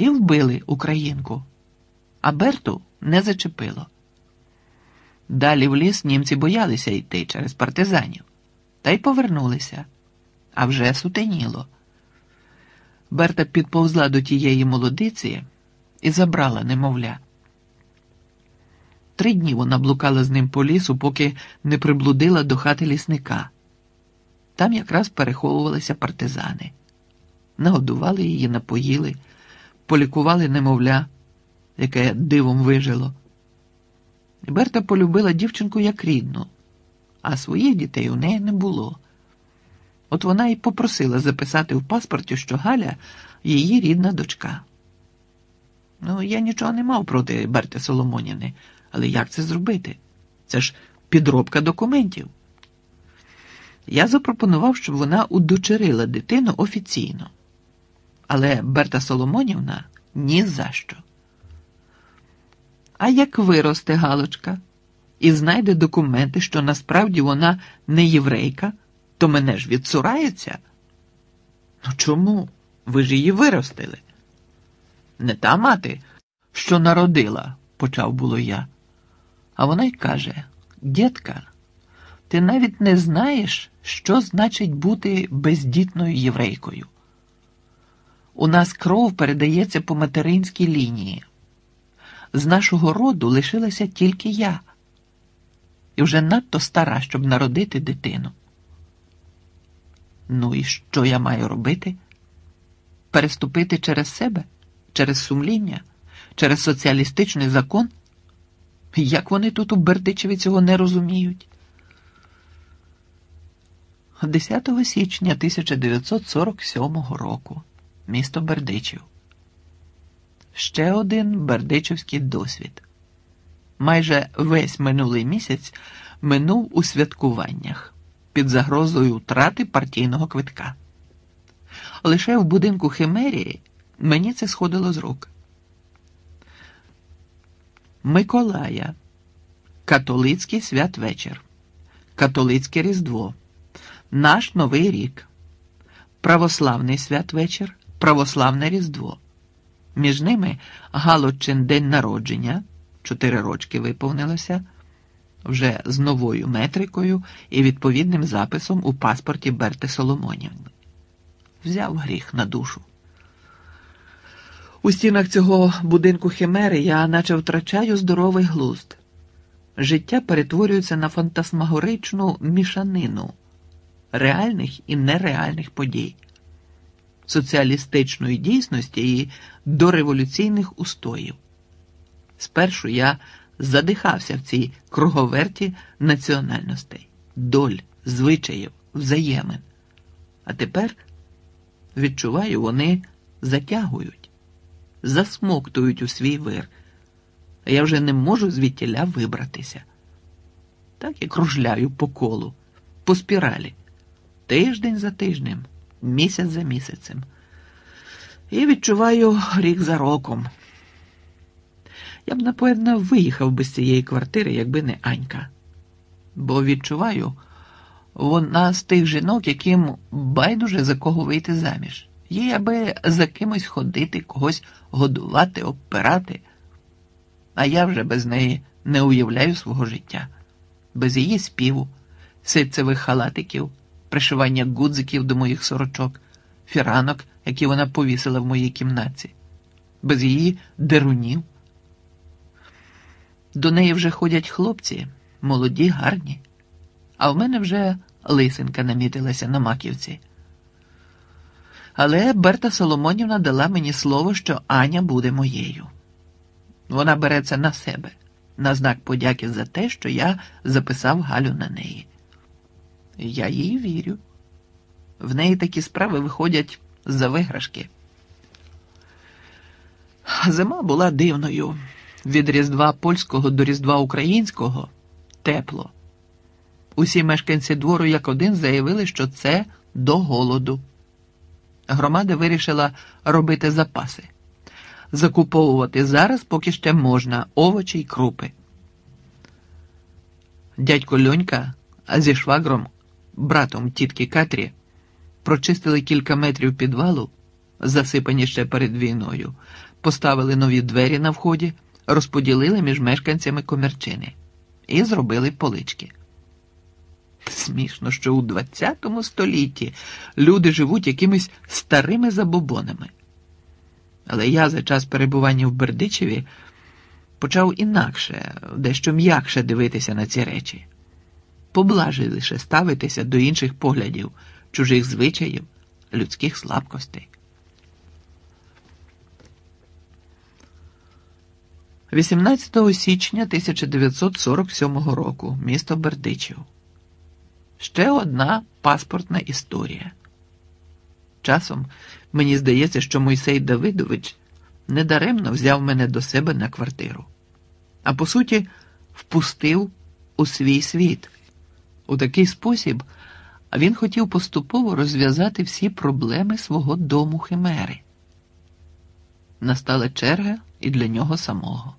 і вбили українку, а Берту не зачепило. Далі в ліс німці боялися йти через партизанів, та й повернулися, а вже сутеніло. Берта підповзла до тієї молодиці і забрала немовля. Три дні вона блукала з ним по лісу, поки не приблудила до хати лісника. Там якраз переховувалися партизани. Нагодували її, напоїли, полікували немовля, яке дивом вижило. Берта полюбила дівчинку як рідну, а своїх дітей у неї не було. От вона і попросила записати в паспорті, що Галя її рідна дочка. Ну, я нічого не мав проти Берти Соломонівни, але як це зробити? Це ж підробка документів. Я запропонував, щоб вона удочерила дитину офіційно. Але Берта Соломонівна ні за що. А як виросте Галочка і знайде документи, що насправді вона не єврейка, то мене ж відсурається? Ну чому? Ви ж її виростили? Не та мати, що народила, почав було я. А вона й каже: Дітка, ти навіть не знаєш, що значить бути бездітною єврейкою. У нас кров передається по материнській лінії. З нашого роду лишилася тільки я, і вже надто стара, щоб народити дитину. Ну і що я маю робити? Переступити через себе, через сумління, через соціалістичний закон? Як вони тут у Бердичеві цього не розуміють? 10 січня 1947 року місто Бердичів. Ще один бердичівський досвід. Майже весь минулий місяць минув у святкуваннях під загрозою втрати партійного квитка. Лише в будинку Химерії мені це сходило з рук. Миколая, католицький святвечір, католицьке Різдво, наш Новий рік, православний святвечір, православне Різдво. Між ними Галочин день народження, чотири рочки виповнилося, вже з новою метрикою і відповідним записом у паспорті Берти Соломонівни. Взяв гріх на душу. У стінах цього будинку Химери я наче втрачаю здоровий глузд. Життя перетворюється на фантасмагоричну мішанину реальних і нереальних подій, соціалістичної дійсності і дореволюційних устоїв. Спершу я задихався в цій круговерті національностей, доль, звичаїв, взаємин. А тепер відчуваю, вони затягують, засмоктують у свій вир. Я вже не можу звідтіля вибратися. Так і кружляю по колу, по спіралі, тиждень за тижнем, місяць за місяцем. І відчуваю рік за роком. Я б, напевно, виїхав би з цієї квартири, якби не Анька. Бо відчуваю, вона з тих жінок, яким байдуже за кого вийти заміж. Їй аби за кимось ходити, когось годувати, обпирати. А я вже без неї не уявляю свого життя, без її співу, ситцевих халатиків, пришивання гудзиків до моїх сорочок, фіранок, які вона повісила в моїй кімнатці, без її дерунів. До неї вже ходять хлопці, молоді, гарні, а в мене вже лисинка намітилася на маківці. Але Берта Соломонівна дала мені слово, що Аня буде моєю. Вона береться на себе, на знак подяки за те, що я записав Галю на неї. Я їй вірю. В неї такі справи виходять за виграшки. Зима була дивною. Від Різдва польського до Різдва українського тепло. Усі мешканці двору як один заявили, що це до голоду. Громада вирішила робити запаси, закуповувати зараз, поки ще можна, овочі й крупи. Дядько Льонька зі швагром, братом тітки Катрі, прочистили кілька метрів підвалу засипані ще перед війною, поставили нові двері на вході, розподілили між мешканцями комірчини і зробили полички. Смішно, що у ХХ столітті люди живуть якимись старими забобонами. Але я за час перебування в Бердичеві почав інакше, дещо м'якше дивитися на ці речі, поблажливіше ставитися до інших поглядів, чужих звичаїв, людських слабкостей. 18 січня 1947 року місто Бердичів. Ще одна паспортна історія. Часом мені здається, що Мойсей Давидович недаремно взяв мене до себе на квартиру, а по суті, впустив у свій світ. У такий спосіб він хотів поступово розв'язати всі проблеми свого дому Химери. Настала черга і для нього самого.